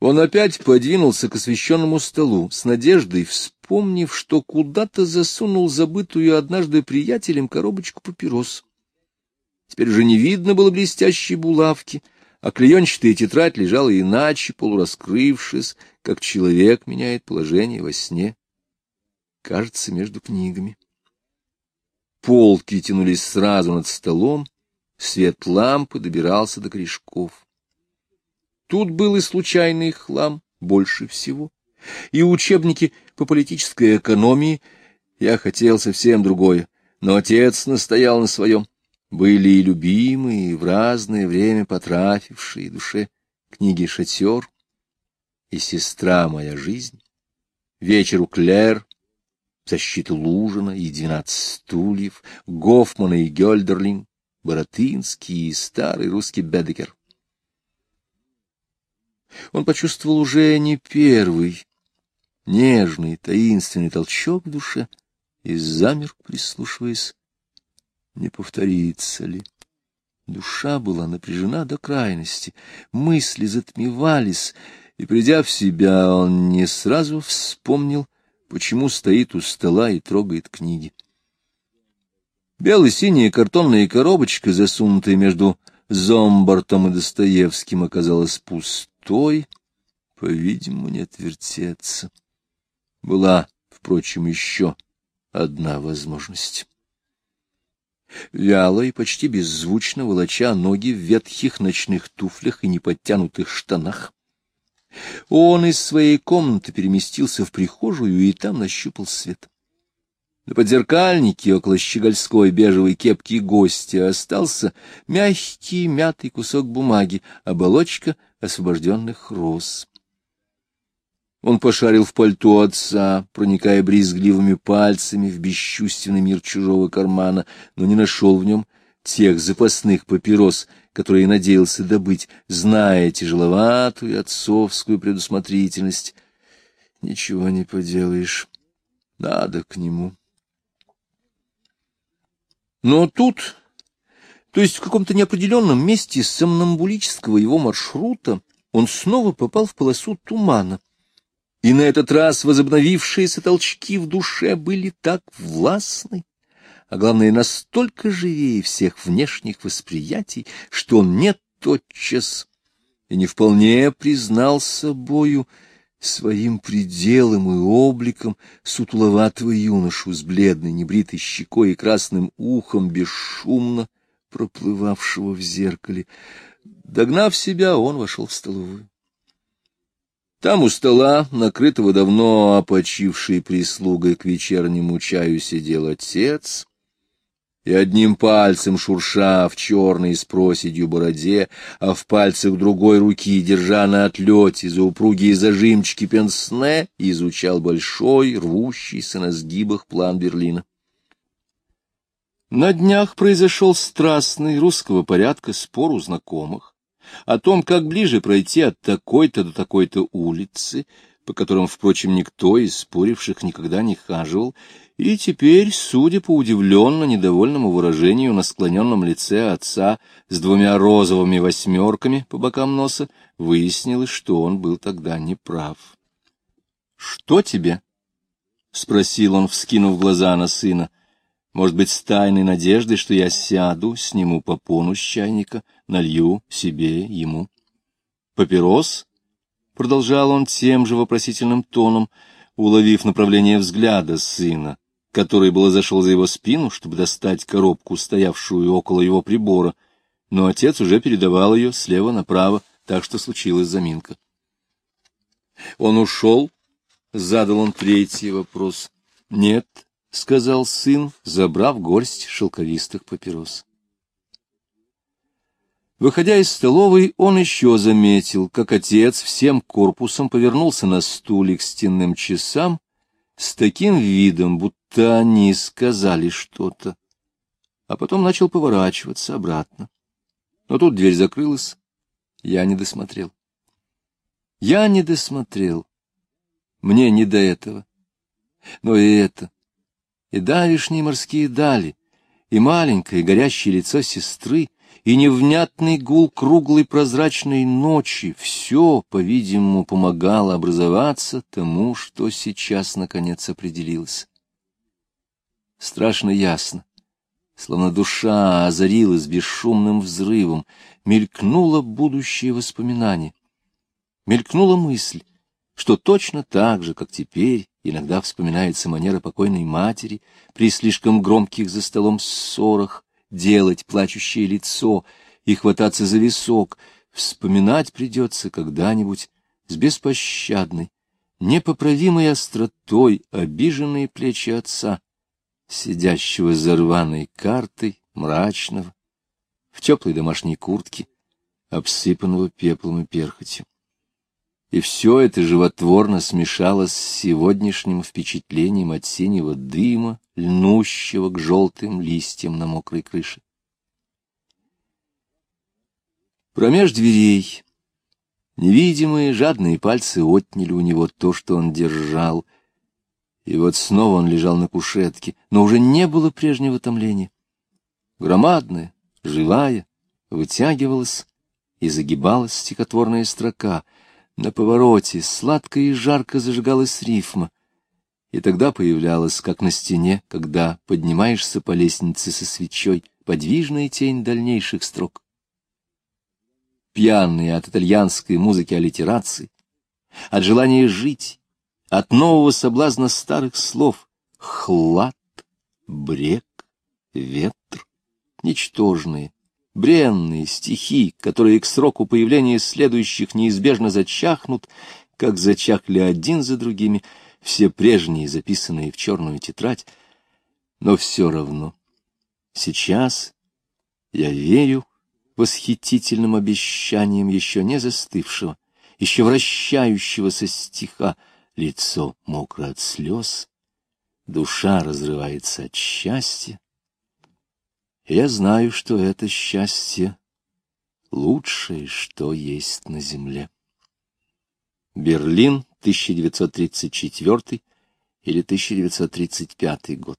Он опять подвинулся к освещенному столу, с надеждой вспомнив, что куда-то засунул забытую однажды приятелем коробочку папирос. Теперь уже не видно было блестящей булавки, а клеенчатая тетрадь лежала иначе, полураскрывшись, как человек меняет положение во сне. Кажется, между книгами. Полки тянулись сразу над столом, свет лампы добирался до корешков. Тут был и случайный хлам больше всего, и учебники по политической экономии. Я хотел совсем другое, но отец настоял на своем. Были и любимые, и в разное время потрафившие душе книги «Шатер» и «Сестра моя жизнь», «Вечер у Клэр», «Защита Лужина» и «Двенадцать стульев», Гофмана и Гёльдерлин, Боротынский и старый русский Бедекер. Он почувствовал уже не первый, нежный, таинственный толчок в душе и замер, прислушиваясь, не повторится ли. Душа была напряжена до крайности, мысли затмевались, и, придя в себя, он не сразу вспомнил, почему стоит у стола и трогает книги. Бело-синяя картонная коробочка, засунутая между Зомбартом и Достоевским, оказалась пустой, по-видимому, не отвертеться. Была, впрочем, еще одна возможность. Вяло и почти беззвучно волоча ноги в ветхих ночных туфлях и неподтянутых штанах, он из своей комнаты переместился в прихожую и там нащупал свет. На подзеркальнике около щегольской бежевой кепки гостя остался мягкий мятый кусок бумаги, оболочка освобожденных роз. Он пошарил в пальто отца, проникая брезгливыми пальцами в бесчувственный мир чужого кармана, но не нашел в нем тех запасных папирос, которые надеялся добыть, зная тяжеловатую отцовскую предусмотрительность. Ничего не поделаешь, надо к нему. Но тут, то есть в каком-то неопределенном месте сомнамбулического его маршрута, он снова попал в полосу тумана. И на этот раз возобновившиеся толчки в душе были так властны, а главное, настолько живее всех внешних восприятий, что он не тотчас и не вполне признал собою, своим пределом и обликом сутуловатого юношу с бледной небритой щекой и красным ухом, бесшумно проплывавшего в зеркале. Догнав себя, он вошел в столовую. Там у стола, накрытого давно опочившей прислугой к вечернему чаю, сидел отец, и одним пальцем шурша в черной с проседью бороде, а в пальцах другой руки, держа на отлете за упругие зажимчики пенсне, изучал большой, рвущийся на сгибах план Берлина. На днях произошел страстный русского порядка спор у знакомых о том, как ближе пройти от такой-то до такой-то улицы, по которым, впрочем, никто из споривших никогда не хаживал, и теперь, судя по удивленно недовольному выражению на склоненном лице отца с двумя розовыми восьмерками по бокам носа, выяснилось, что он был тогда неправ. — Что тебе? — спросил он, вскинув глаза на сына. — Может быть, с тайной надеждой, что я сяду, сниму попону с чайника, налью себе, ему. — Папирос? — продолжал он тем же вопросительным тоном, уловив направление взгляда сына который было зашел за его спину, чтобы достать коробку, стоявшую около его прибора, но отец уже передавал ее слева направо, так что случилась заминка. Он ушел, задал он третий вопрос. — Нет, — сказал сын, забрав горсть шелковистых папирос. Выходя из столовой, он еще заметил, как отец всем корпусом повернулся на стуле к стенным часам с таким видом, будто они сказали что-то, а потом начал поворачиваться обратно. Но тут дверь закрылась, я не досмотрел. Я не досмотрел. Мне не до этого. Но и это, и давишние морские дали, и маленькое горящее лицо сестры, и невнятный гул круглой прозрачной ночи — все, по-видимому, помогало образоваться тому, что сейчас, наконец, определилось. Страшно ясно, словно душа озарилась бесшумным взрывом, мелькнуло будущее воспоминание. Мелькнула мысль, что точно так же, как теперь, иногда вспоминается манера покойной матери при слишком громких за столом ссорах, делать плачущее лицо и хвататься за висок, вспоминать придется когда-нибудь с беспощадной, непоправимой остротой обиженные плечи отца, сидящего за рваной картой, мрачного, в теплой домашней куртке, обсыпанного пеплом и перхотью. И все это животворно смешалось с сегодняшним впечатлением от синего дыма, льнущего к желтым листьям на мокрой крыше. Промеж дверей невидимые жадные пальцы отняли у него то, что он держал, и вот снова он лежал на кушетке, но уже не было прежнего томления. Громадная, живая, вытягивалась и загибалась стихотворная строка — на повороте сладко и жарко зажигалась рифма, и тогда появлялась, как на стене, когда поднимаешься по лестнице со свечой, подвижная тень дальнейших строк. Пьяные от итальянской музыки аллитерации, от желания жить, от нового соблазна старых слов — хлад, брег, ветр, ничтожные, бренные стихи, которые к сроку появления следующих неизбежно зачахнут, как зачахли один за другими все прежние, записанные в черную тетрадь, но все равно. Сейчас я верю восхитительным обещаниям еще не застывшего, еще вращающегося стиха, лицо мокро от слез, душа разрывается от счастья, я знаю, что это счастье — лучшее, что есть на земле. Берлин, 1934 или 1935 год.